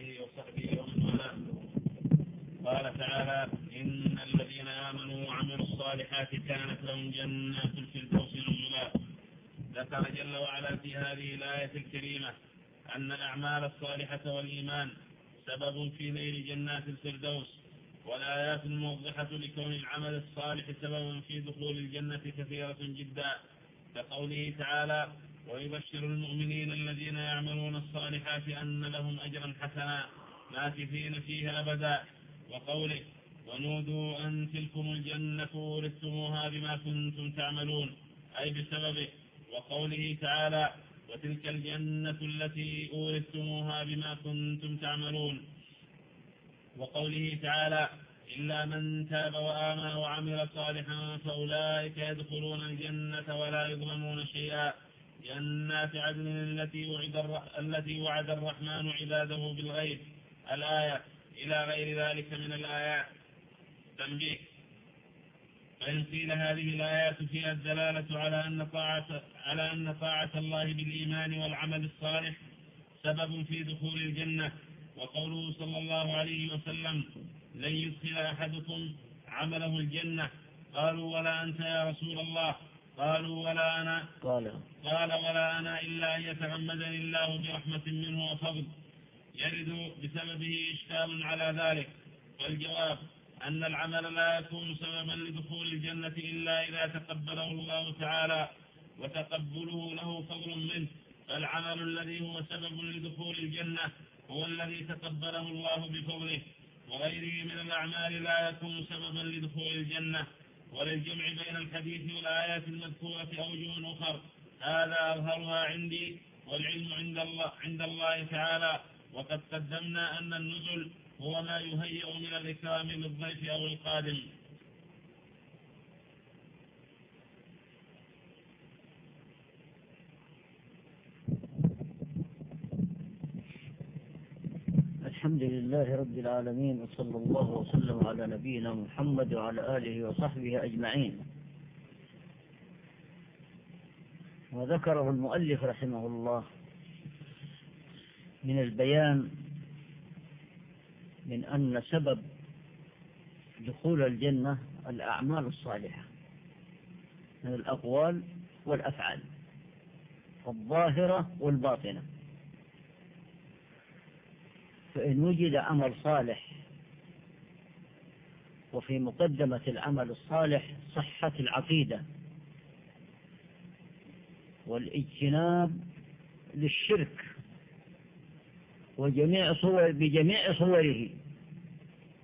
آله وصحبه ومن والاه. قال تعالى إن الذين آمنوا وعملوا الصالحات كانت لهم جنات الفردوس نزلا. ذكر جل وعلا في هذه الآية الكريمة أن الأعمال الصالحة والإيمان سبب في نيل جنات الفردوس والآيات الموضحة لكون العمل الصالح سببا في دخول الجنة كثيرة جدا. كقوله تعالى ويبشر المؤمنين الذين يعملون الصالحات أن لهم أجرا حسنا ماكثين فيها أبدا. وقوله ونودوا أن تلكم الجنة ورثتموها بما كنتم تعملون أي بسببه. وقوله تعالى وتلك الجنة التي أورثتموها بما كنتم تعملون. وقوله تعالى إلا من تاب وآمن وعمل صالحا فأولئك يدخلون الجنة ولا يظلمون شيئا. جنات عدن التي وعد, التي وعد الرحمن عباده بالغيب. الآية إلى غير ذلك من الآيات تنبيه. فإن قيل هذه الآيات فيها الدلالة على أن طاعة على أن طاعة الله بالإيمان والعمل الصالح سبب في دخول الجنة. وقوله صلى الله عليه وسلم لن يدخل أحدكم عمله الجنة. قالوا ولا أنت يا رسول الله. قالوا ولا أنا. قال. قال ولا أنا إلا أن يتغمدني الله برحمة منه وفضل. يرد بسببه إشكال على ذلك. والجواب أن العمل لا يكون سببا لدخول الجنة إلا إذا تقبله الله تعالى وتقبله له فضل منه. فالعمل الذي هو سبب لدخول الجنة هو الذي تقبله الله بفضله. وغيره من الأعمال لا يكون سببا لدخول الجنة. وللجمع بين الحديث والآيات المذكورة أوجه أخر. هذا أظهرها عندي والعلم عند الله, عند الله تعالى. وقد قدمنا أن النزل هو ما يهيئ من الإكرام للضيف أو القادم. الحمد لله رب العالمين وصلى الله وسلم على نبينا محمد وعلى آله وصحبه أجمعين. وذكره المؤلف رحمه الله من البيان من أن سبب دخول الجنة الأعمال الصالحة من الأقوال والأفعال الظاهرة والباطنة. فإن وجد عمل صالح وفي مقدمة العمل الصالح صحة العقيدة والإجتناب للشرك وجميع صور بجميع صوره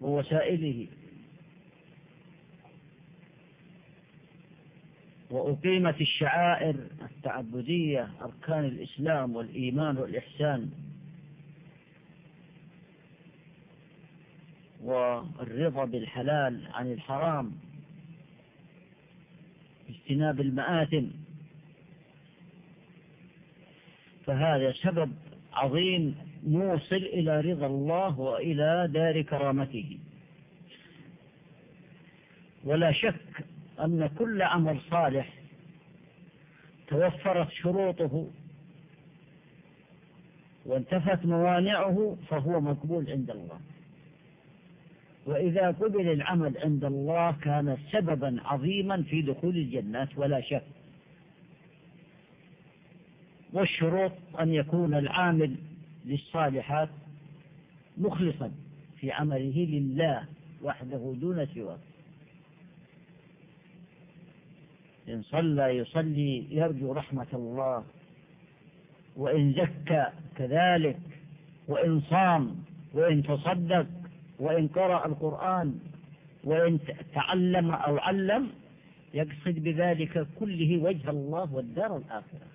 ووسائله. وأقيمت الشعائر التعبدية أركان الإسلام والإيمان والإحسان. والرضا بالحلال عن الحرام اجتناب المآثم. فهذا سبب عظيم موصل إلى رضا الله وإلى دار كرامته. ولا شك أن كل عمل صالح توفرت شروطه وانتفت موانعه فهو مقبول عند الله. وإذا قبل العمل عند الله كان سببا عظيما في دخول الجنات ولا شك. والشروط أن يكون العامل للصالحات مخلصا في عمله لله وحده دون سواه. إن صلى يصلي يرجو رحمة الله وإن زكى كذلك وإن صام وإن تصدق وإن قرأ القرآن وإن تعلم أو علم يقصد بذلك كله وجه الله والدار الآخرة.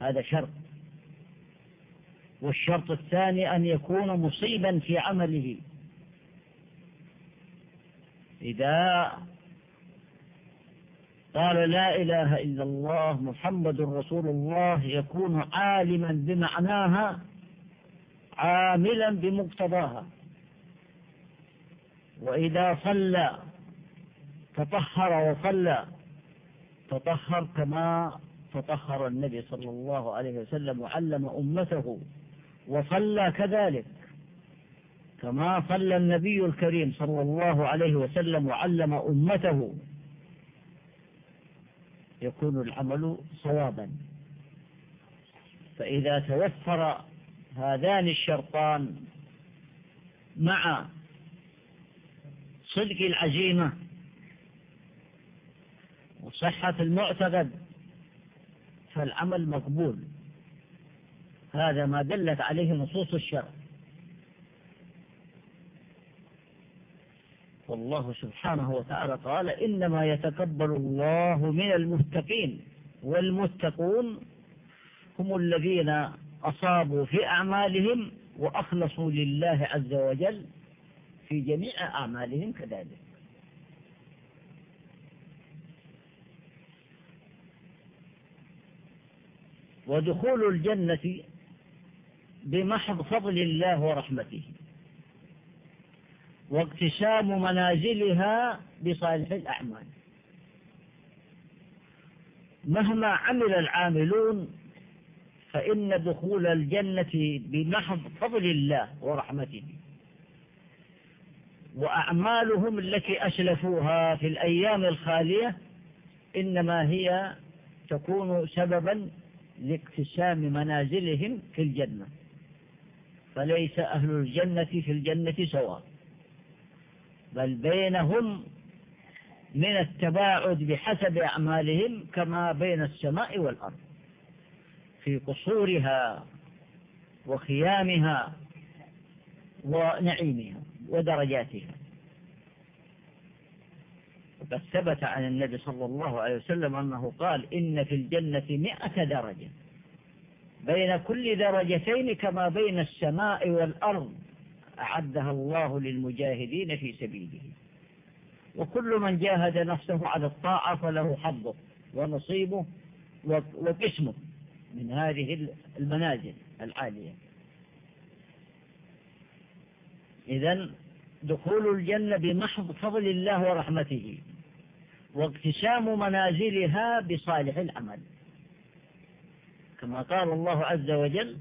هذا شرط. والشرط الثاني أن يكون مصيبا في عمله. إذا قال لا إله إلا الله محمد رسول الله يكون عالما بمعناها عاملا بمقتضاها. وإذا صلى تطهر وصلى تطهر كما تطهر النبي صلى الله عليه وسلم وعلم أمته وصلى كذلك كما صلى النبي الكريم صلى الله عليه وسلم وعلم أمته. يكون العمل صوابا. فإذا توفر هذان الشرطان مع صدق العزيمة وصحة المعتقد فالعمل مقبول. هذا ما دلت عليه نصوص الشرع. والله سبحانه وتعالى قال إنما يتقبل الله من المتقين والمتقون هم الذين أصابوا في أعمالهم وأخلصوا لله عز وجل. في جميع أعمالهم كذلك. ودخول الجنة بمحض فضل الله ورحمته. واقتسام منازلها بصالح الأعمال. مهما عمل العاملون فإن دخول الجنة بمحض فضل الله ورحمته. وأعمالهم التي أسلفوها في الأيام الخالية إنما هي تكون سببا لاقتسام منازلهم في الجنة. فليس أهل الجنة في الجنة سواء بل بينهم من التباعد بحسب أعمالهم كما بين السماء والأرض. في قصورها وخيامها ونعيمها. ودرجاتها وقد ثبت عن النبي صلى الله عليه وسلم أنه قال إن في الجنة مئة درجة بين كل درجتين كما بين السماء والأرض أعدها الله للمجاهدين في سبيله. وكل من جاهد نفسه على الطاعة فله حظه ونصيبه وقسمه من هذه المنازل العالية. إذا دخول الجنة بمحض فضل الله ورحمته واقتسام منازلها بصالح العمل. كما قال الله عز وجل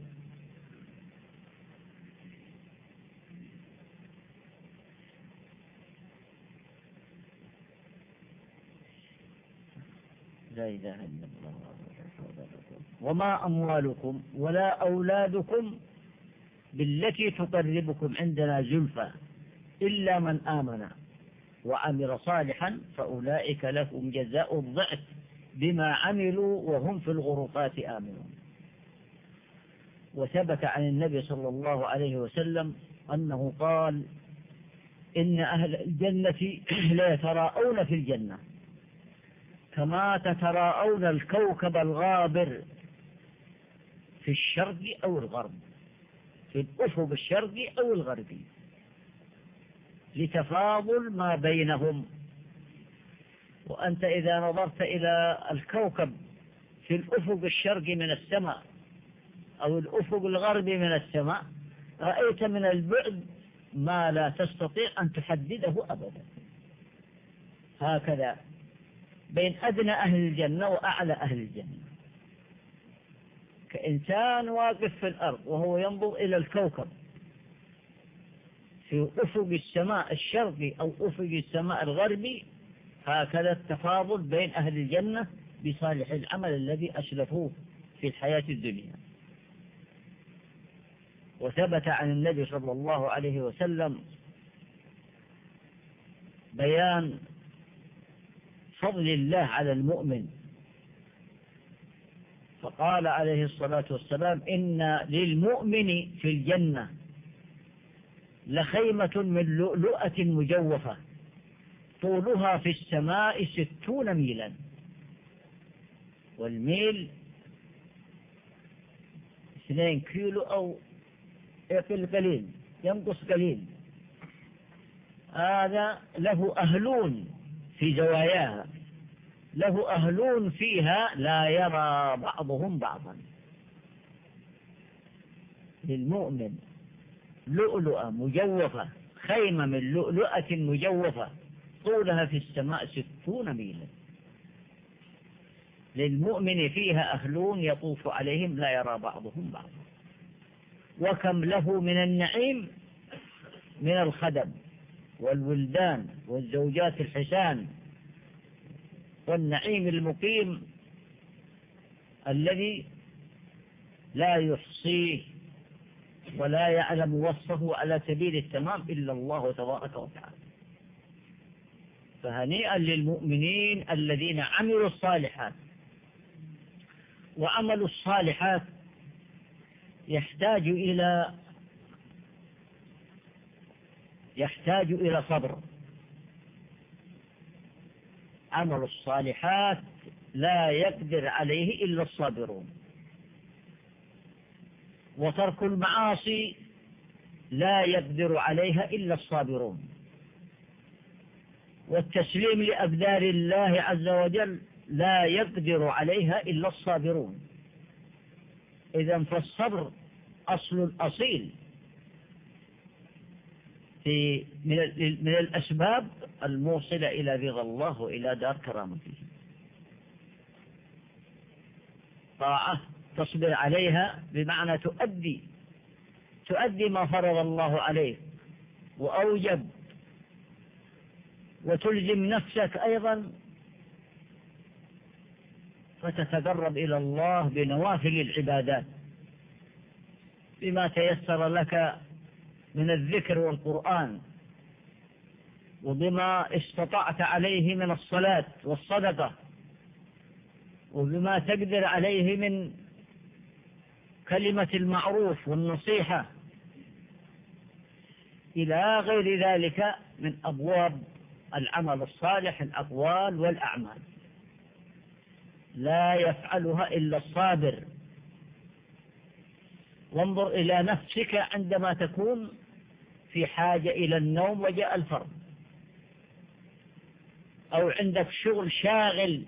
لا إله إلا الله. وما أموالكم ولا أولادكم بالتي تقربكم عندنا زلفى إلا من آمن وعمل صالحا فأولئك لهم جزاء الضعف بما عملوا وهم في الغرفات آمنون. وثبت عن النبي صلى الله عليه وسلم أنه قال إن أهل الجنة لا يتراءون في الجنة كما تتراءون الكوكب الغابر في الشرق أو الغرب. في الأفق الشرقي أو الغربي لتفاضل ما بينهم. وأنت إذا نظرت إلى الكوكب في الأفق الشرقي من السماء أو الأفق الغربي من السماء رأيت من البعد ما لا تستطيع أن تحدده أبدا. هكذا. بين أدنى أهل الجنة وأعلى أهل الجنة. كإنسان واقف في الأرض وهو ينظر إلى الكوكب. في أفق السماء الشرقي أو أفق السماء الغربي هكذا التفاضل بين أهل الجنة بصالح العمل الذي أسلفوه في الحياة الدنيا. وثبت عن النبي صلى الله عليه وسلم بيان فضل الله على المؤمن فقال عليه الصلاة والسلام إن للمؤمن في الجنة لخيمة من لؤلؤة مجوفة طولها في السماء ستون ميلا. والميل اثنين كيلو أو يقل قليل ينقص قليل. هذا له أهلون في زواياها. له أهلون فيها لا يرى بعضهم بعضا. للمؤمن لؤلؤة مجوفة خيمة من لؤلؤة مجوفة طولها في السماء ستون ميلا. للمؤمن فيها أهلون يطوف عليهم لا يرى بعضهم بعضا. وكم له من النعيم؟ من الخدم والولدان والزوجات الحسان والنعيم المقيم الذي لا يحصيه ولا يعلم وصفه على سبيل التمام إلا الله تبارك وتعالى. فهنيئا للمؤمنين الذين عملوا الصالحات. وعمل الصالحات يحتاج إلى يحتاج إلى صبر. عمل الصالحات لا يقدر عليه إلا الصابرون. وترك المعاصي لا يقدر عليها إلا الصابرون. والتسليم لأقدار الله عز وجل لا يقدر عليها إلا الصابرون. إذا فالصبر أصل الأصيل في من الأسباب الموصلة إلى رضا الله وإلى دار كرامته. طاعة تصبر عليها بمعنى تؤدي تؤدي ما فرض الله عليك وأوجب وتلزم نفسك أيضا فتتقرب إلى الله بنوافل العبادات بما تيسر لك من الذكر والقرآن. وبما استطعت عليه من الصلاة والصدقة وبما تقدر عليه من كلمة المعروف والنصيحة. إلى غير ذلك من أبواب العمل الصالح الأقوال والأعمال. لا يفعلها إلا الصابر. وانظر إلى نفسك عندما تكون في حاجة إلى النوم وجاء الفرض. أو عندك شغل شاغل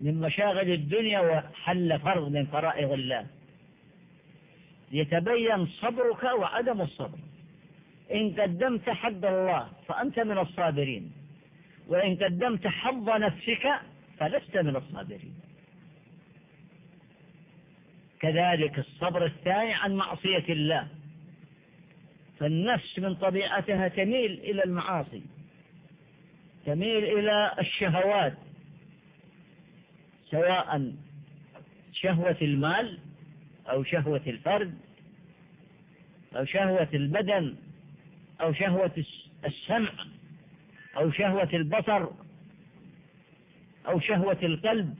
من مشاغل الدنيا وحل فرض من فرائض الله. يتبين صبرك وعدم الصبر. إن قدمت حد الله فأنت من الصابرين. وإن قدمت حظ نفسك فلست من الصابرين. كذلك الصبر الثاني عن معصية الله. فالنفس من طبيعتها تميل إلى المعاصي. تميل إلى الشهوات سواء شهوة المال أو شهوة الفرد أو شهوة البدن أو شهوة السمع أو شهوة البصر أو شهوة القلب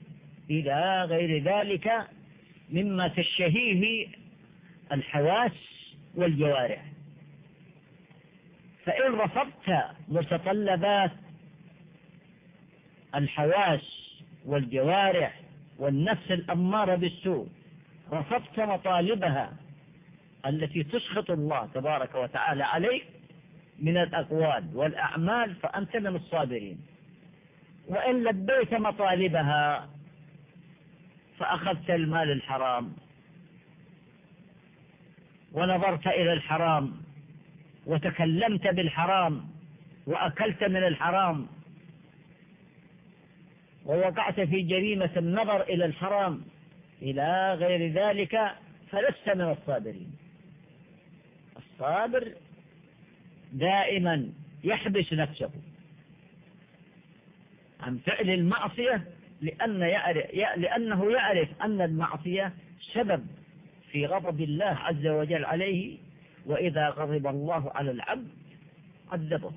إلى غير ذلك مما تشتهيه الحواس والجوارح. فإن رفضت متطلبات الحواس والجوارح والنفس الأمارة بالسوء رفضت مطالبها التي تسخط الله تبارك وتعالى عليك من الأقوال والأعمال فأنت من الصابرين. وإن لبيت مطالبها فأخذت المال الحرام ونظرت إلى الحرام وتكلمت بالحرام وأكلت من الحرام ووقعت في جريمة النظر إلى الحرام إلى غير ذلك فلست من الصابرين. الصابر دائما يحبس نفسه عن فعل المعصية لأن يعرف لأنه يعرف أن المعصية سبب في غضب الله عز وجل عليه وإذا غضب الله على العبد عذبه.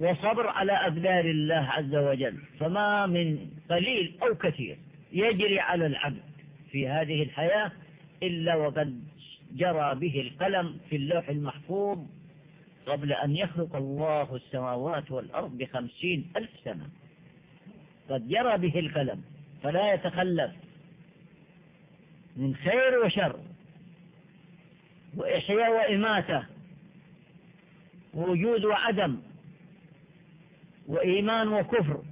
وصبر على أقدار الله عز وجل. فما من قليل أو كثير يجري على العبد في هذه الحياة إلا وقد جرى به القلم في اللوح المحفوظ قبل أن يخلق الله السماوات والأرض بخمسين ألف سنة. قد جرى به القلم فلا يتخلف من خير وشر وإحياء وإماتة ووجود وعدم وإيمان وكفر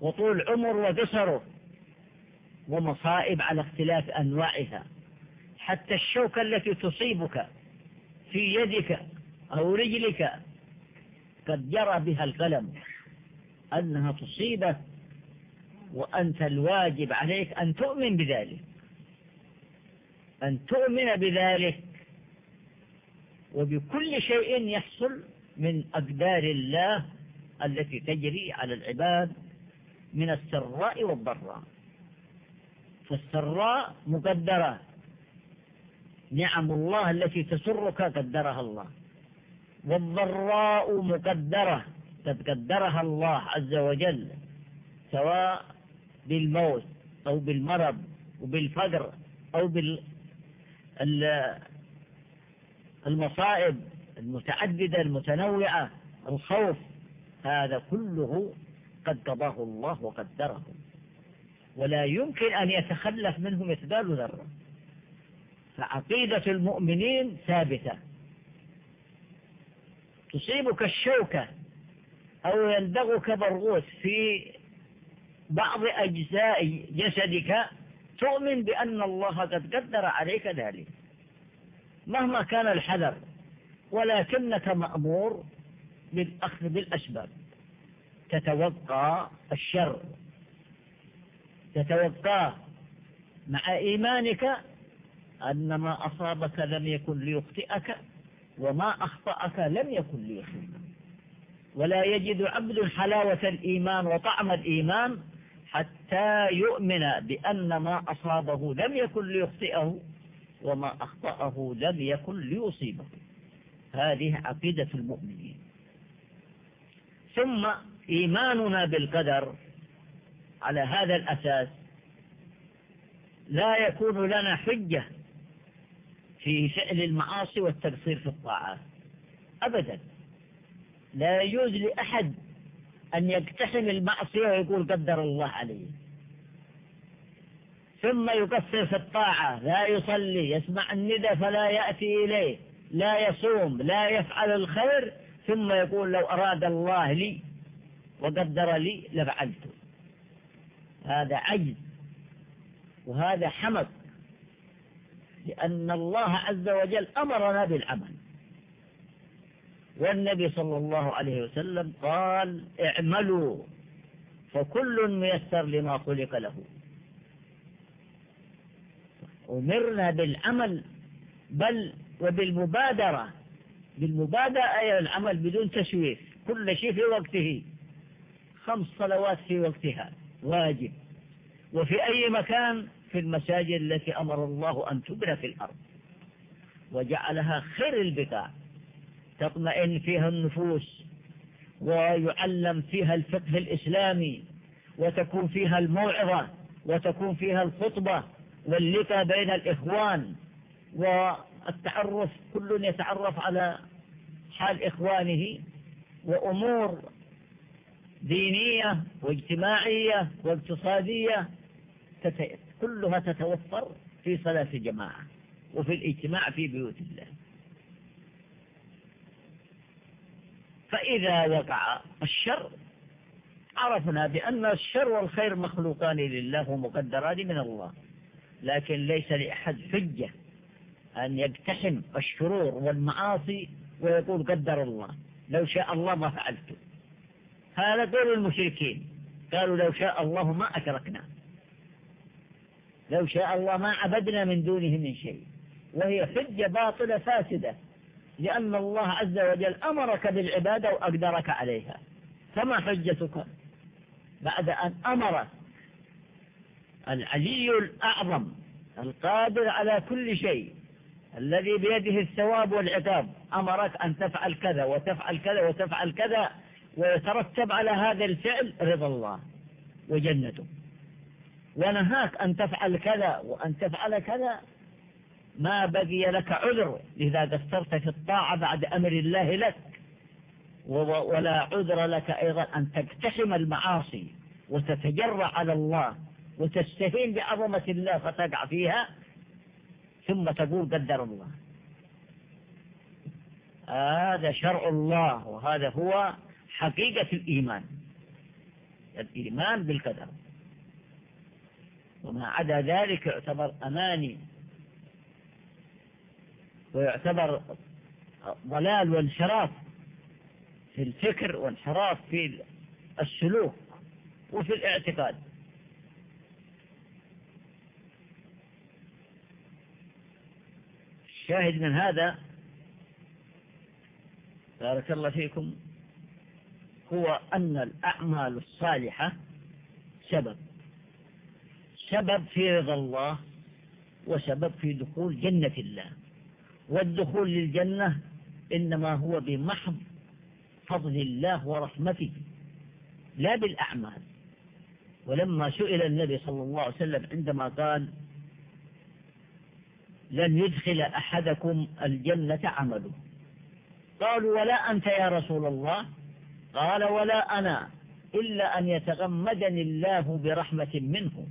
وطول عمر وقصره ومصائب على اختلاف أنواعها. حتى الشوكة التي تصيبك في يدك أو رجلك قد جرى بها القلم أنها تصيبك وأنت الواجب عليك أن تؤمن بذلك. أن تؤمن بذلك. وبكل شيء يحصل من أقدار الله التي تجري على العباد من السراء والضراء. فالسراء مقدرة. نعم الله التي تسرك قدرها الله. والضراء مقدرة. قد قدرها الله عز وجل سواء بالموت أو بالمرض وبالفقر أو بالمصائب المتعددة المتنوعة الخوف هذا كله قد قضاه الله وقدره. ولا يمكن أن يتخلف منه مثقال ذرة. فعقيدة المؤمنين ثابتة. تصيبك الشوكة أو يلدغك برغوث في بعض أجزاء جسدك تؤمن بأن الله قد قدر عليك ذلك. مهما كان الحذر ولكنك مأمور بالأخذ بالأسباب. تتوقع الشر. تتوقع مع إيمانك أن ما أصابك لم يكن ليخطئك وما أخطأك لم يكن ليصيبك ولا يجد عبد حلاوة الإيمان وطعم الإيمان حتى يؤمن بأن ما أصابه لم يكن ليخطئه وما أخطأه لم يكن ليصيبه. هذه عقيدة المؤمنين. ثم إيماننا بالقدر على هذا الأساس لا يكون لنا حجة في فعل المعاصي والتقصير في الطاعات أبدا. لا يجوز لأحد أن يقتحم المعصية ويقول قدر الله عليه. ثم يقصر في الطاعة لا يصلي يسمع الندى فلا يأتي إليه لا يصوم لا يفعل الخير ثم يقول لو أراد الله لي وقدر لي لفعلته. هذا عجز وهذا حمق لأن الله عز وجل أمرنا بالعمل. والنبي صلى الله عليه وسلم قال اعملوا فكل ميسر لما خلق له. أمرنا بالعمل بل وبالمبادرة. بالمبادرة أي العمل بدون تسويف كل شيء في وقته. خمس صلوات في وقتها واجب. وفي أي مكان؟ في المساجد التي أمر الله أن تبنى في الأرض. وجعلها خير البقاع. تطمئن فيها النفوس ويعلم فيها الفقه الإسلامي وتكون فيها الموعظة وتكون فيها الخطبة واللقاء بين الإخوان والتعرف كل يتعرف على حال إخوانه وأمور دينية واجتماعية واقتصادية كلها تتوفر في صلاة الجماعة وفي الاجتماع في بيوت الله. فإذا وقع الشر عرفنا بأن الشر والخير مخلوقان لله ومقدران من الله لكن ليس لأحد حجة أن يقتحم الشرور والمعاصي ويقول قدر الله. لو شاء الله ما فعلت. هذا قول المشركين. قالوا لو شاء الله ما أشركنا. لو شاء الله ما عبدنا من دونه من شيء. وهي حجة باطلة فاسدة. لأن الله عز وجل أمرك بالعبادة وأقدرك عليها. فما حجتك بعد أن أمر العلي الأعظم القادر على كل شيء؟ الذي بيده الثواب والعقاب أمرك أن تفعل كذا وتفعل كذا وتفعل كذا ويترتب على هذا الفعل رضا الله وجنته. ونهاك أن تفعل كذا وأن تفعل كذا ما بقي لك عذر إذا قصرت في الطاعة بعد أمر الله لك. ولا عذر لك أيضا أن تقتحم المعاصي وتتجرع على الله وتستهين بعظمة الله فتقع فيها. ثم تقول قدر الله. هذا شرع الله وهذا هو حقيقة الإيمان. الإيمان بالقدر. وما عدا ذلك يعتبر أماني. ويعتبر ضلال وانحراف في الفكر وانحراف في السلوك وفي الاعتقاد. الشاهد من هذا بارك الله فيكم هو أن الأعمال الصالحة سبب سبب في رضا الله وسبب في دخول جنة الله. والدخول للجنة إنما هو بمحض فضل الله ورحمته لا بالأعمال. ولما سئل النبي صلى الله عليه وسلم عندما قال لن يدخل أحدكم الجنة عمله. قالوا ولا أنت يا رسول الله؟ قال ولا أنا إلا أن يتغمدني الله برحمة منه.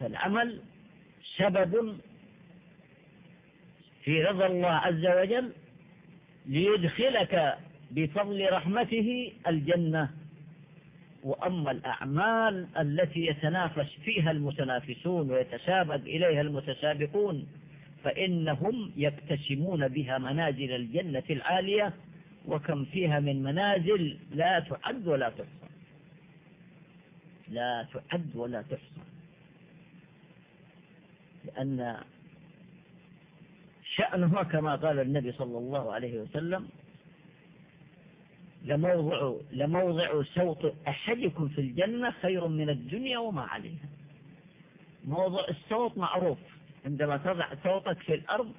فالعمل سبب في رضا الله عز وجل ليدخلك بفضل رحمته الجنة. وأما الأعمال التي يتنافس فيها المتنافسون ويتسابق إليها المتسابقون فإنهم يقتسمون بها منازل الجنة العالية وكم فيها من منازل لا تعد ولا تحصى. لا تعد ولا تحصى. لأن شأنها كما قال النبي صلى الله عليه وسلم لموضع, لموضع صوت أحدكم في الجنة خير من الدنيا وما عليها. موضع الصوت معروف. عندما تضع صوتك في الأرض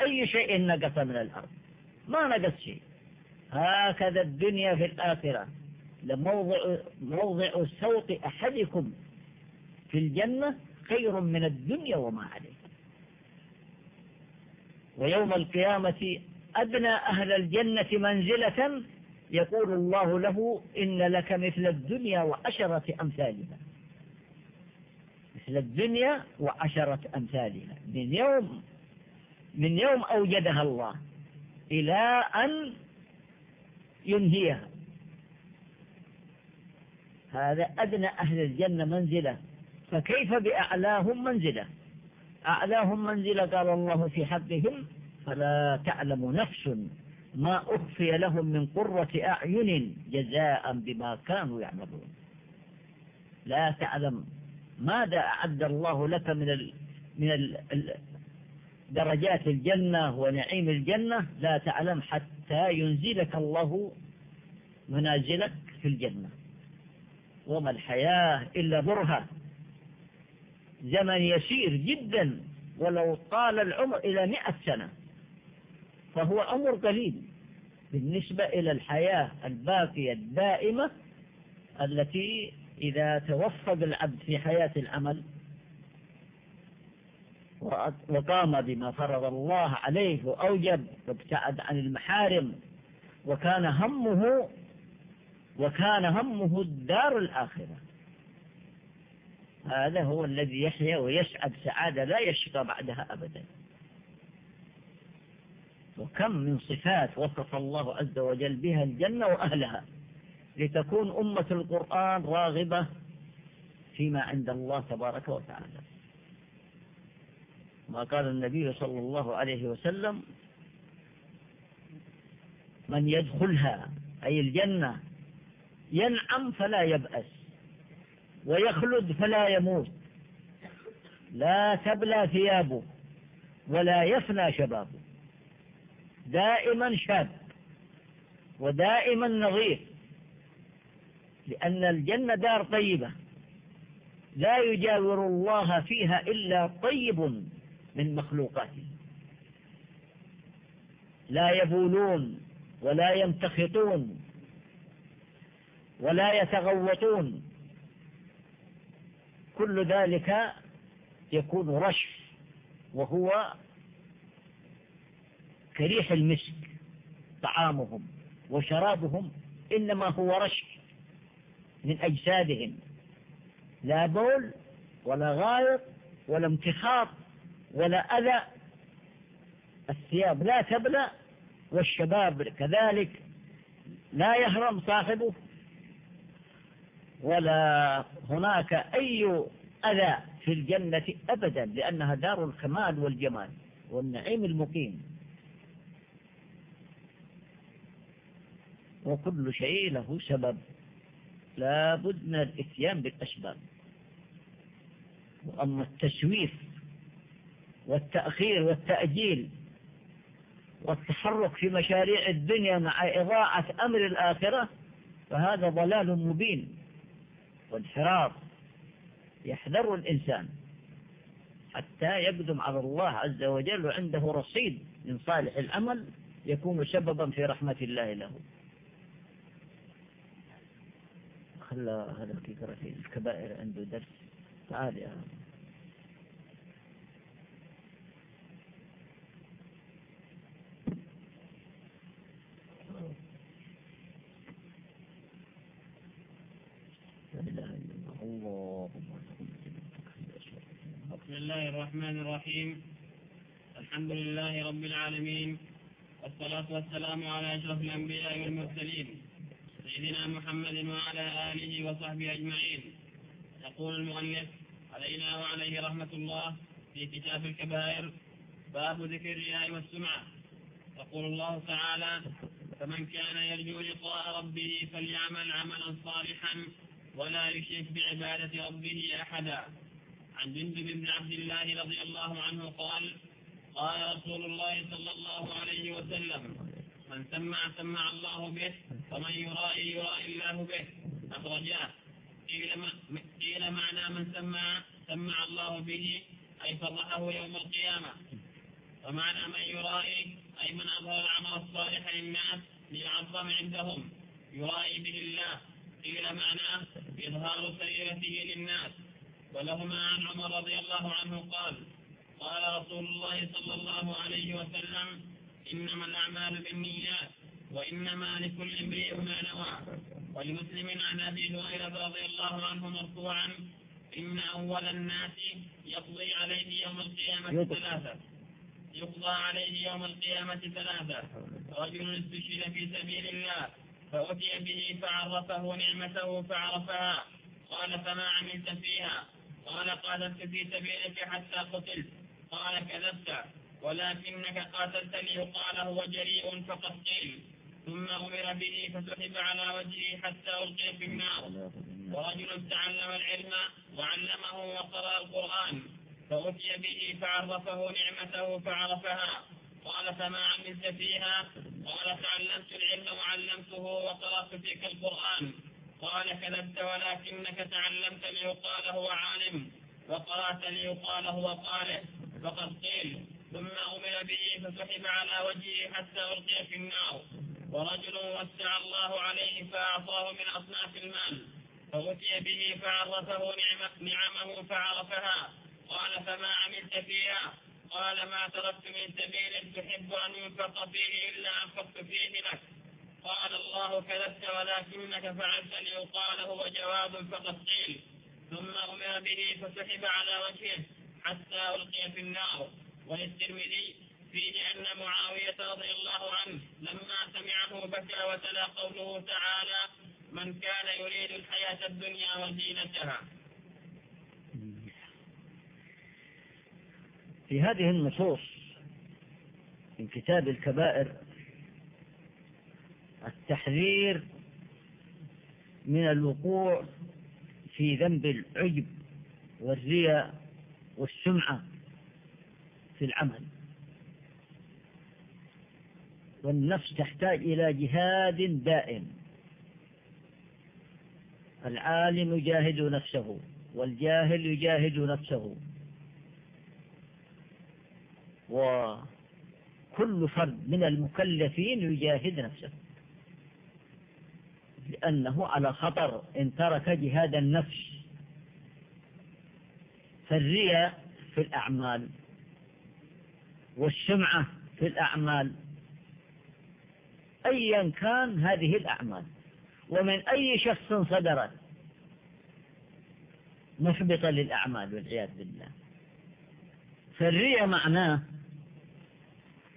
أي شيء نقص من الأرض. ما نقص شيء. هكذا الدنيا في الآخرة. لموضع موضع صوت أحدكم في الجنة خير من الدنيا وما عليها. ويوم القيامة أدنى أهل الجنة منزلة يقول الله له إن لك مثل الدنيا وعشرة أمثالها مثل الدنيا وعشرة أمثالها من يوم من يوم أوجدها الله إلى أن ينهيها. هذا أدنى أهل الجنة منزلة. فكيف بأعلاهم منزلة؟ أعلاهم منزلة قال الله في حقهم فلا تعلم نفس ما أخفي لهم من قرة أعين جزاء بما كانوا يعملون. لا تعلم ماذا أعد الله لك من ال من ال درجات الجنة ونعيم الجنة. لا تعلم حتى ينزلك الله منازلك في الجنة. وما الحياة إلا برهة. زمن يسير جدا. ولو طال العمر إلى مئة سنة. فهو أمر قليل بالنسبة إلى الحياة الباقية الدائمة التي إذا توفق العبد في حياة العمل وقام بما فرض الله عليه وأوجب وابتعد عن المحارم وكان همه وكان همه الدار الآخرة. هذا هو الذي يحيا ويسعد سعادة لا يشقى بعدها أبدا. وكم من صفات وصف الله عز وجل بها الجنة وأهلها لتكون أمة القرآن راغبة فيما عند الله تبارك وتعالى. ما قال النبي صلى الله عليه وسلم من يدخلها أي الجنة ينعم فلا يبأس ويخلد فلا يموت لا تبلى ثيابه ولا يفنى شبابه. دائما شاب ودائما نظيف لأن الجنة دار طيبة. لا يجاور الله فيها إلا طيب من مخلوقاته. لا يبولون ولا يمتخطون ولا يتغوطون. كل ذلك يكون رشف وهو كريح المسك طعامهم وشرابهم إنما هو رشف من أجسادهم. لا بول ولا غائط ولا امتخاط ولا أذى. الثياب لا تبلى والشباب كذلك لا يهرم صاحبه ولا هناك أي أذى في الجنة أبدا لأنها دار الكمال والجمال والنعيم المقيم. وكل شيء له سبب. لا بد من الإتيان بالأسباب. وأما التسويف والتأخير والتأجيل والتحرك في مشاريع الدنيا مع إضاعة أمر الآخرة فهذا ضلال مبين وانحراف يحذر الإنسان حتى يقدم على الله عز وجل وعنده رصيد من صالح العمل يكون سببا في رحمة الله له. خلى هذا يقرأ في الكبائر عنده درس تعال يا بسم الله الرحمن الرحيم. الحمد لله رب العالمين. والصلاة والسلام على أشرف الأنبياء والمرسلين. سيدنا محمد وعلى آله وصحبه أجمعين. يقول المؤلف علينا وعليه رحمة الله في كتاب الكبائر باب ذكر الرياء والسمعة. يقول الله تعالى فمن كان يرجو لقاء ربه فليعمل عملا صالحا ولا يشرك بعبادة ربه أحدا. عن جندب بن عبد الله رضي الله عنه قال قال رسول الله صلى الله عليه وسلم من سمع سمع الله به ومن يرائي يرائي الله به. أخرجاه قيل معنى من سمع سمع الله به أي فضحه يوم القيامة. ومعنى من يرائي أي من أظهر العمل الصالح للناس ليعظم عندهم. يرائي به الله. قيل معناه إظهار سيرته للناس. ولهما عن عمر رضي الله عنه قال قال رسول الله صلى الله عليه وسلم إنما الأعمال بالنيات وإنما لكل امرئ ما نوى. ولمسلم عن أبي هريرة رضي الله عنه مرفوعا إن أول الناس يقضي عليه يوم القيامة ثلاثة. يقضى عليه يوم القيامة ثلاثة. رجل استشهد في سبيل الله فأتي به فعرفه نعمته فعرفها. قال فما عملت فيها؟ قال قاتلت في سبيلك حتى قتلت. قال كذبت. ولكنك قاتلت ليقال هو جريء فقد قيل. ثم أمر به فسحب على وجهه حتى ألقي في النار. ورجل تعلم العلم وعلمه وقرأ القرآن. فأتي به فعرفه نعمته فعرفها. قال فما عملت فيها؟ قال تعلمت العلم وعلمته وقرأت فيك القرآن. قال كذبت ولكنك تعلمت ليقال هو عالم. وقرأت ليقال هو قارئ. فقد قيل. ثم أمر به فسحب على وجهه حتى ألقي في النار. ورجل وسع الله عليه فأعطاه من أصناف المال. فأتي به فعرفه نعمه فعرفها. قال فما عملت فيها؟ قال ما تركت من سبيل تحب أن ينفق فيه إلا أنفقت فيه لك. قال الله كذبت ولكنك فعلت ليقال هو جواب فقد قيل. ثم أمر به فسحب على وجهه حتى ألقي في النار. وللترمذي فيه أن معاوية رضي الله عنه لما سمعه بكى وتلا قوله تعالى من كان يريد الحياة الدنيا وزينتها. في هذه النصوص من كتاب الكبائر التحذير من الوقوع في ذنب العجب والرياء والسمعة في العمل. والنفس تحتاج إلى جهاد دائم. العالم يجاهد نفسه والجاهل يجاهد نفسه. وكل فرد من المكلفين يجاهد نفسه. لأنه على خطر إن ترك جهاد النفس. فالرياء في الأعمال والسمعة في الأعمال. أيا كان هذه الأعمال. ومن أي شخص صدرت. محبطة للأعمال والعياذ بالله. فالرياء معناه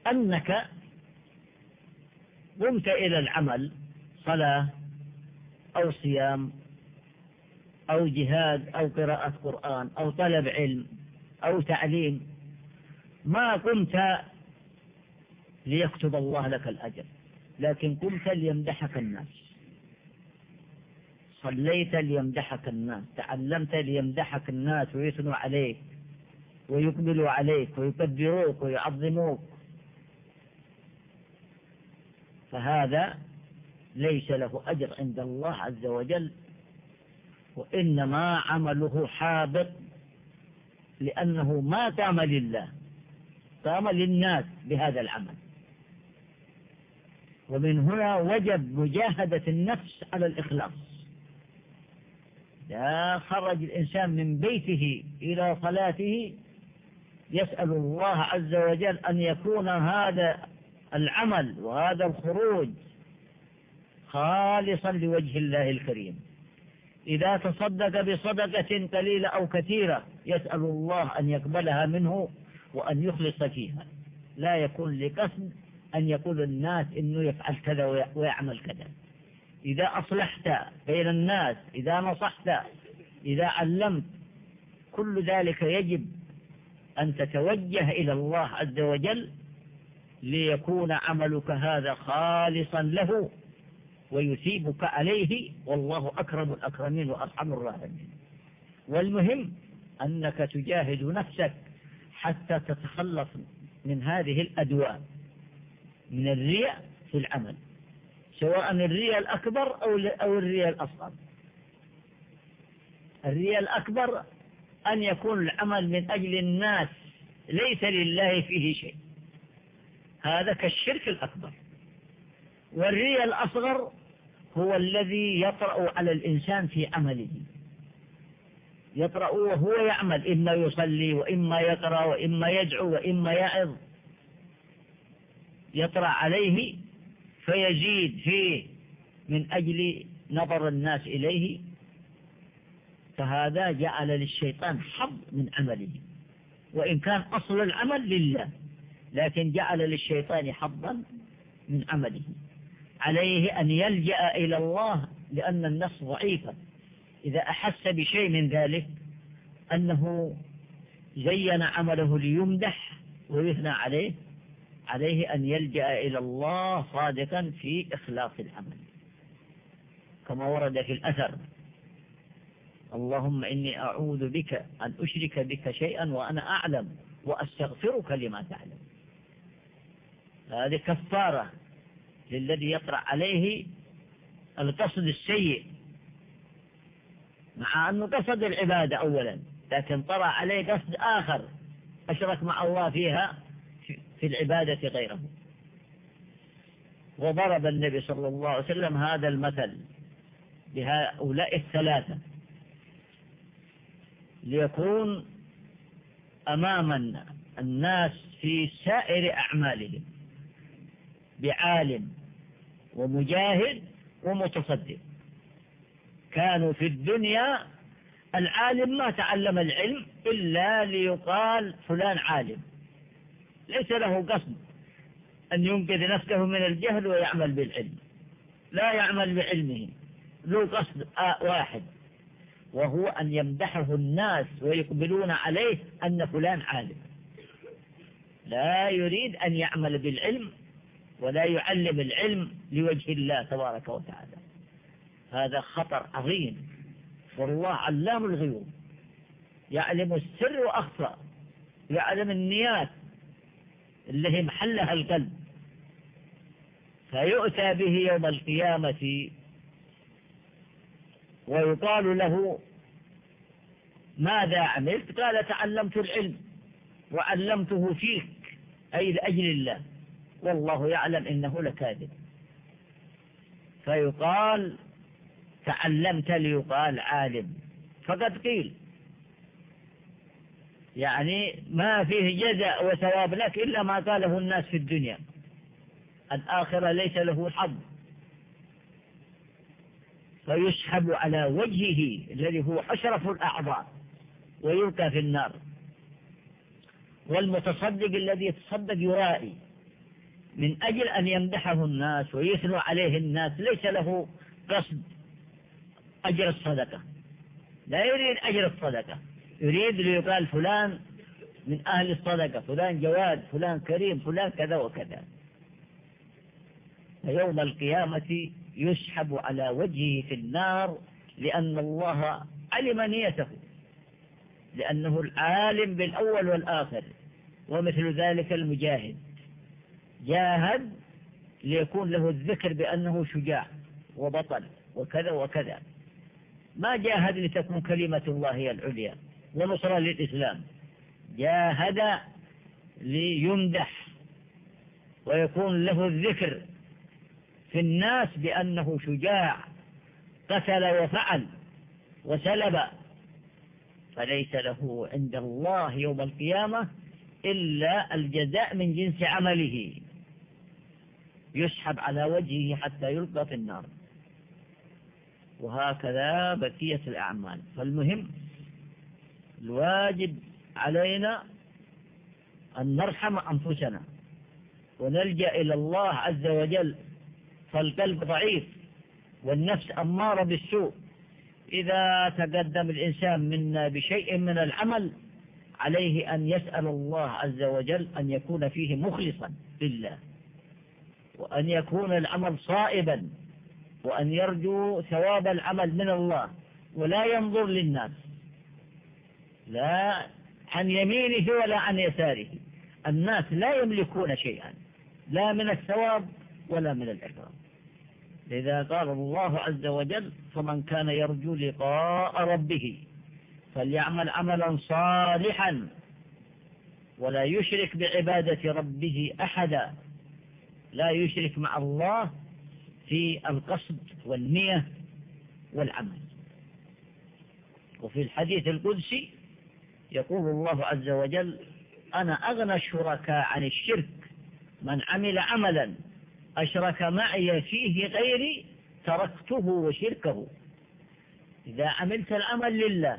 أنك قمت إلى العمل صلاة أو صيام أو جهاد أو قراءة قرآن أو طلب علم أو تعليم. ما قمت ليكتب الله لك الأجر لكن قمت ليمدحك الناس. صليت ليمدحك الناس تعلمت ليمدحك الناس ويثنوا عليك ويقبلوا عليك ويكبروك ويعظموك. فهذا ليس له أجر عند الله عز وجل وإنما عمله حابط لأنه ما قام لله. قام للناس بهذا العمل. ومن هنا وجب مجاهدة النفس على الإخلاص. إذا خرج الإنسان من بيته إلى صلاته يسأل الله عز وجل أن يكون هذا العمل وهذا الخروج خالصا لوجه الله الكريم. إذا تصدق بصدقة قليلة أو كثيرة يسأل الله أن يقبلها منه وأن يخلص فيها. لا يكون لقصد أن يقول الناس إنه يفعل كذا ويعمل كذا. إذا أصلحت بين الناس إذا نصحت إذا علمت كل ذلك يجب أن تتوجه إلى الله عز وجل ليكون عملك هذا خالصا له ويثيبك عليه. والله أكرم الأكرمين وأرحم الراحمين. والمهم أنك تجاهد نفسك حتى تتخلص من هذه الأدواء من الرياء في العمل سواء الرياء الأكبر أو الرياء الأصغر. الرياء الأكبر أن يكون العمل من أجل الناس ليس لله فيه شيء. هذا كالشرك الأكبر. والرياء الأصغر هو الذي يطرأ على الإنسان في عمله. يطرأ وهو يعمل. إما يصلي وإما يقرأ وإما يدعو وإما يعظ. يطرأ عليه فيزيد فيه من أجل نظر الناس إليه. فهذا جعل للشيطان حظ من عمله. وإن كان أصل العمل لله لكن جعل للشيطان حظا من عمله. عليه أن يلجأ إلى الله لأن النفس ضعيفة إذا أحس بشيء من ذلك أنه زين عمله ليمدح ويثنى عليه عليه أن يلجأ إلى الله صادقا في إخلاص العمل. كما ورد في الأثر اللهم إني أعوذ بك أن أشرك بك شيئا وأنا أعلم وأستغفرك لما تعلم. هذه كفارة للذي يطرأ عليه القصد السيء مع أنه قصد العبادة أولا لكن طرأ عليه قصد آخر أشرك مع الله فيها في العبادة غيره. وضرب النبي صلى الله عليه وسلم هذا المثل بهؤلاء الثلاثة. ليكون أمام الناس في سائر أعمالهم بعالم ومجاهد ومتصدق. كانوا في الدنيا العالم ما تعلم العلم إلا ليقال فلان عالم. ليس له قصد أن ينقذ نفسه من الجهل ويعمل بالعلم. لا يعمل بعلمه ذو قصد واحد وهو أن يمدحه الناس ويقبلون عليه أن فلان عالم. لا يريد أن يعمل بالعلم ولا يعلم العلم لوجه الله تبارك وتعالى. هذا خطر عظيم. والله علام الغيوب. يعلم السر وأخفى. يعلم النيات اللي محلها القلب. فيؤتى به يوم القيامة ويقال له ماذا عملت؟ قال تعلمت العلم وعلمته فيك أي لأجل الله. والله يعلم إنه لكاذب. فيقال تعلمت ليقال عالم. فقد قيل يعني ما فيه جزاء وثواب لك إلا ما قاله الناس في الدنيا. الآخرة ليس له حظ. فيسحب على وجهه الذي هو أشرف الأعضاء ويلقى في النار. والمتصدق الذي يتصدق يرائي من أجل أن يمدحه الناس ويثنوا عليه الناس ليس له قصد. أجر الصدقة. لا يريد أجر الصدقة. يريد ليقال فلان من أهل الصدقة فلان جواد فلان كريم فلان كذا وكذا. فيوم القيامة يسحب على وجهه في النار لأن الله علم نيته. لأنه العالم بالأول والآخر ومثل ذلك المجاهد. جاهد ليكون له الذكر بأنه شجاع وبطل وكذا وكذا. ما جاهد لتكون كلمة الله هي العليا. ونصرة للإسلام. جاهد ليمدح ويكون له الذكر في الناس بأنه شجاع قتل وفعل وسلب. فليس له عند الله يوم القيامة إلا الجزاء من جنس عمله. يسحب على وجهه حتى يلقى في النار. وهكذا بقية الأعمال. فالمهم الواجب علينا أن نرحم أنفسنا ونلجأ إلى الله عز وجل فالقلب ضعيف والنفس أمارة بالسوء. إذا تقدم الإنسان منا بشيء من العمل عليه أن يسأل الله عز وجل أن يكون فيه مخلصا لله وأن يكون العمل صائبا. وأن يرجو ثواب العمل من الله ولا ينظر للناس. لا عن يمينه ولا عن يساره. الناس لا يملكون شيئا. لا من الثواب ولا من العقاب. لذا قال الله عز وجل فمن كان يرجو لقاء ربه فليعمل عملا صالحا ولا يشرك بعبادة ربه أحدا. لا يشرك مع الله في القصد والنية والعمل. وفي الحديث القدسي يقول الله عز وجل أنا أغنى الشركاء عن الشرك من عمل عملا أشرك معي فيه غيري تركته وشركه. إذا عملت العمل لله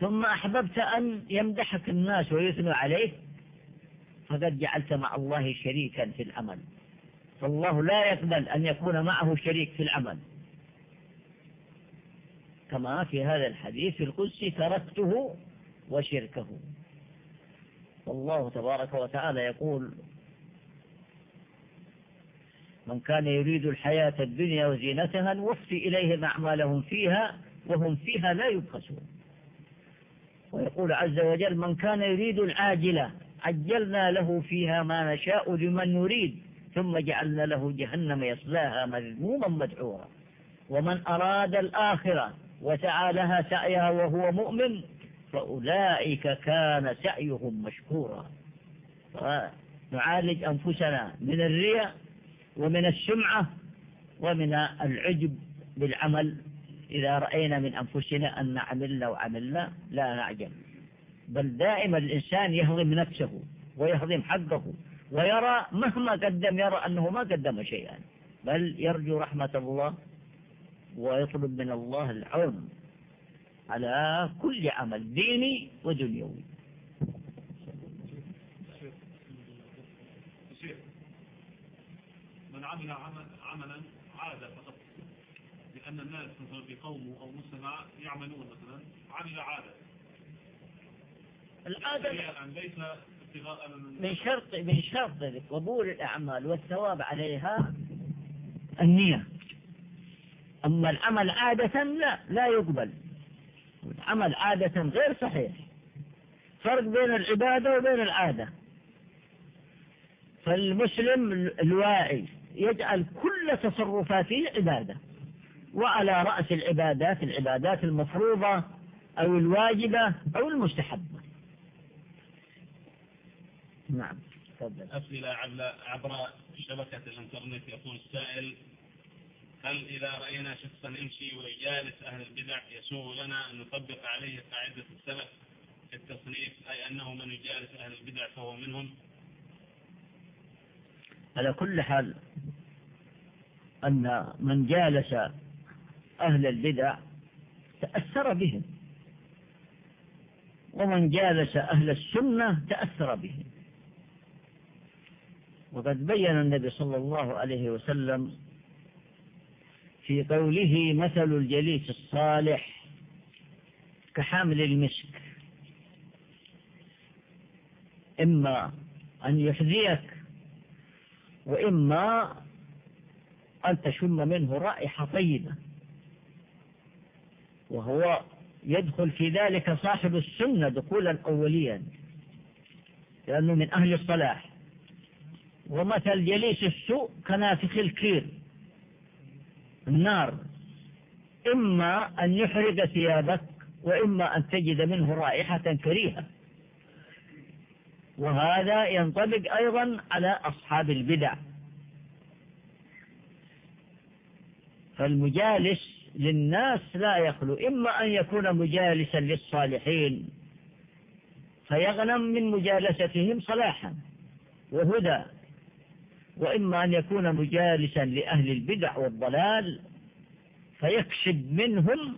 ثم أحببت أن يمدحك الناس ويثنوا عليه فقد جعلت مع الله شريكا في العمل. فالله لا يقبل أن يكون معه شريك في العمل. كما في هذا الحديث القدسي تركته وشركه. والله تبارك وتعالى يقول من كان يريد الحياة الدنيا وزينتها نوفي إليهم أعمالهم فيها وهم فيها لا يبخسون. ويقول عز وجل من كان يريد العاجلة عجلنا له فيها ما نشاء لمن نريد ثم جعلنا له جهنم يصلاها مذموما مدحورا. ومن أراد الآخرة وسعى لها سعيها وهو مؤمن فأولئك كان سعيهم مشكورا. نعالج أنفسنا من الرياء ومن السمعة ومن العجب بالعمل. إذا رأينا من أنفسنا أن عملنا وعملنا لا نعجب بل دائما الإنسان يهضم نفسه ويهضم حقه. ويرى مهما قدم يرى أنه ما قدم شيئا. بل يرجو رحمة الله ويطلب من الله العون على كل عمل ديني ودنيوي. من عمل عملا عادة فقط. لأن الناس مثلا في قوم أو مجتمع يعملون مثلا عمل عادة. العادة ليس من شرط من شرط قبول الأعمال والثواب عليها النية. أما العمل عادة لا لا يقبل. العمل عادة غير صحيح. فرق بين العبادة وبين العادة. فالمسلم الواعي يجعل كل تصرفاته عبادة. وعلى رأس العبادات العبادات المفروضة أو الواجبة أو المستحبة. نعم. تفضل. أسئلة عبر شبكة الإنترنت. يقول السائل هل إذا رأينا شخصا يمشي ويجالس أهل البدع يسوغ لنا أن نطبق عليه قاعدة السلف في التصنيف أي أنه من يجالس أهل البدع فهو منهم؟ على كل حال أن من جالس أهل البدع تأثر بهم ومن جالس أهل السنة تأثر بهم. وقد بين النبي صلى الله عليه وسلم في قوله مثل الجليس الصالح كحامل المسك. إما أن يحذيك وإما أن تشم منه رائحة طيبة. وهو يدخل في ذلك صاحب السنة دخولا أوليا لأنه من أهل الصلاح. ومثل جليس السوء كنافخ الكير النار. إما أن يحرق ثيابك وإما أن تجد منه رائحة كريهة. وهذا ينطبق أيضا على أصحاب البدع. فالمجالس للناس لا يخلو. إما أن يكون مجالسا للصالحين فيغنم من مجالستهم صلاحا وهدى. وإما أن يكون مجالسا لأهل البدع والضلال فيكسب منهم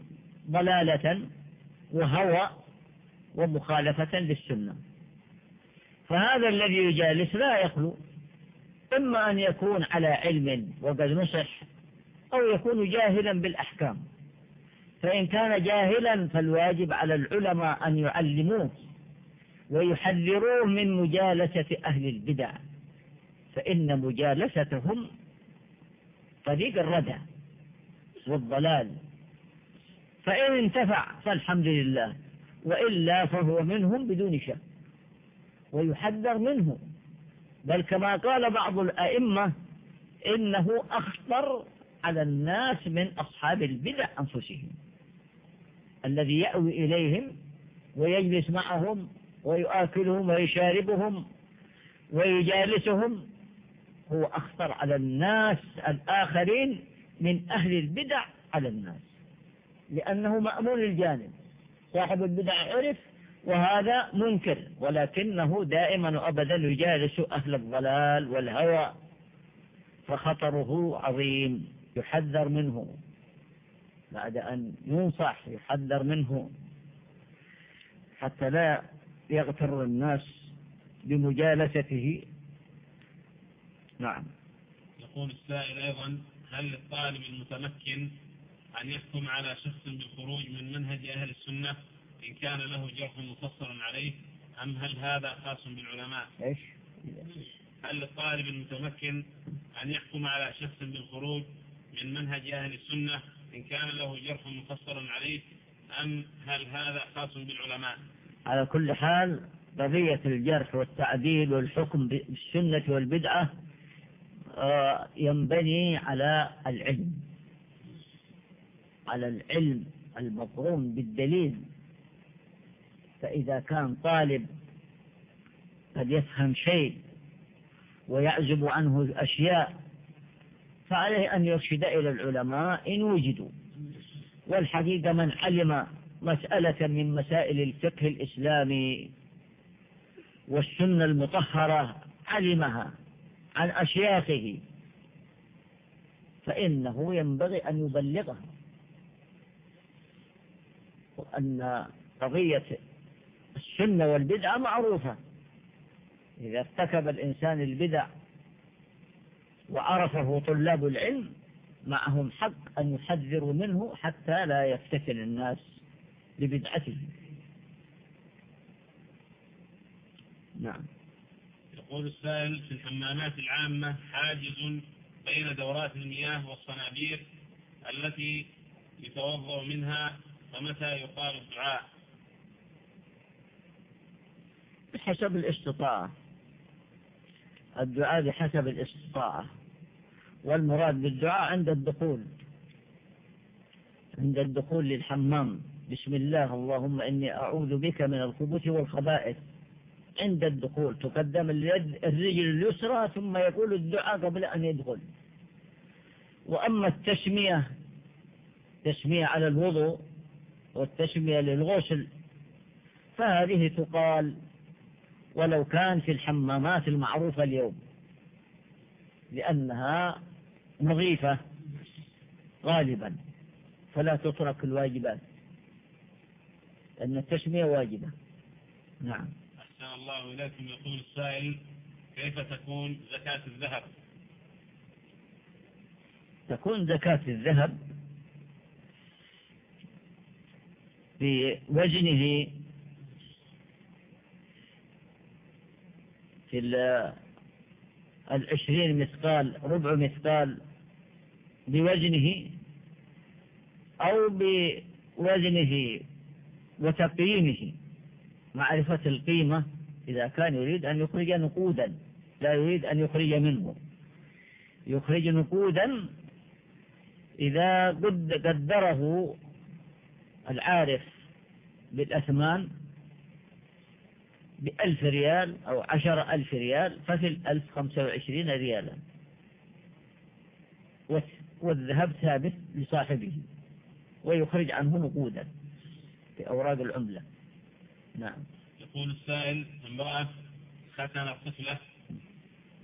ضلالة وهوى ومخالفة للسنة. فهذا الذي يجالس لا يخلو. إما أن يكون على علم وقد نصح أو يكون جاهلا بالأحكام. فإن كان جاهلا فالواجب على العلماء أن يعلموه ويحذروه من مجالسة أهل البدع. فإن مجالستهم طريق الردى والضلال. فإن انتفع فالحمد لله وإلا فهو منهم بدون شك ويحذر منه. بل كما قال بعض الأئمة إنه أخطر على الناس من أصحاب البدع أنفسهم الذي يأوي إليهم ويجلس معهم ويؤكلهم ويشاربهم ويجالسهم هو أخطر على الناس الآخرين من أهل البدع على الناس. لأنه مأمون الجانب. صاحب البدع عرف وهذا منكر ولكنه دائما وأبدا يجالس أهل الضلال والهوى. فخطره عظيم يحذر منه. بعد أن ينصح يحذر منه. حتى لا يغتر الناس بمجالسته. نعم. يقول السائل أيضا هل للطالب المتمكن أن يحكم على شخص بالخروج من منهج أهل السنة إن كان له جرح مفصل عليه أم هل هذا خاص بالعلماء؟ إيش؟ هل للطالب المتمكن أن يحكم على شخص بالخروج من منهج أهل السنة إن كان له جرح مفصل عليه أم هل هذا خاص بالعلماء؟ على كل حال قضية الجرح والتعديل والحكم بالسنة والبدعة ينبني على العلم. على العلم المقرون بالدليل. فإذا كان طالب قد يفهم شيء ويعزب عنه أشياء فعليه أن يرشد إلى العلماء إن وجدوا. والحقيقة من علم مسألة من مسائل الفقه الإسلامي والسنة المطهرة علمها. عن أشياخه فإنه ينبغي أن يبلغها وأن قضية السنة والبدعة معروفة. إذا ارتكب الإنسان البدع وعرفه طلاب العلم معهم حق أن يحذروا منه حتى لا يفتتن الناس لبدعته. نعم. يقول السائل في الحمامات العامة حاجز بين دورات المياه والصنابير التي يتوضأ منها فمتى يقال الدعاء؟ بحسب الاستطاعة. الدعاء بحسب الاستطاعة. والمراد بالدعاء عند الدخول. عند الدخول للحمام. بسم الله اللهم إني أعوذ بك من الخبث والخبائث. عند الدخول تقدم اليد الرجل اليسرى ثم يقول الدعاء قبل أن يدخل. وأما التسمية تسمية على الوضوء والتسمية للغسل فهذه تقال ولو كان في الحمامات المعروفة اليوم لأنها نظيفة غالبا فلا تترك الواجبات لأن التسمية واجبة. نعم. الله إليكم يقول السائل كيف تكون زكاة الذهب؟ تكون زكاة الذهب بوزنه في العشرين مثقال ربع مثقال بوزنه أو بوزنه وتقييمه معرفة القيمة إذا كان يريد أن يخرج نقودا لا يريد أن يخرج منه. يخرج نقودا إذا قدره العارف بالأثمان بألف ريال أو عشر ألف ريال ففي الألف خمسة وعشرين ريالا. والذهب ثابت لصاحبه ويخرج عنه نقودا في أوراق العملة. نعم. يقول السائل امرأة ختن طفلة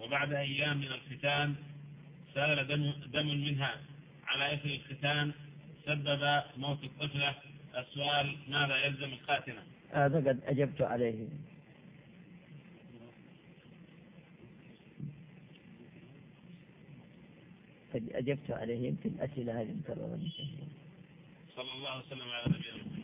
وبعد أيام من الختان سال دم, دم منها. على إثر الختان سبب موت الطفلة. السؤال ماذا يلزم الخاتنة هذا قد أجبت عليه. قد أجبت عليه يمكن أسئلة هذه مكررة صلى الله وسلم على نبينا محمد.